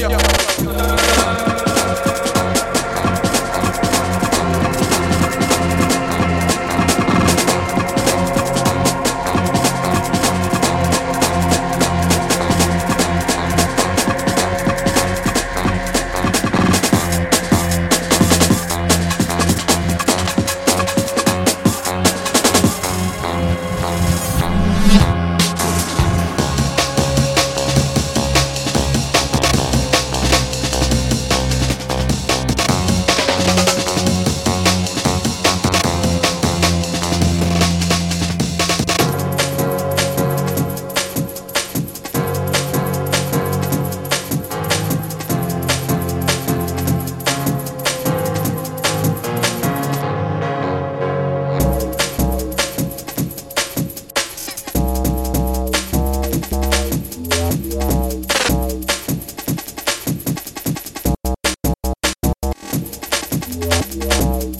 yo, yo, yo. Yeah.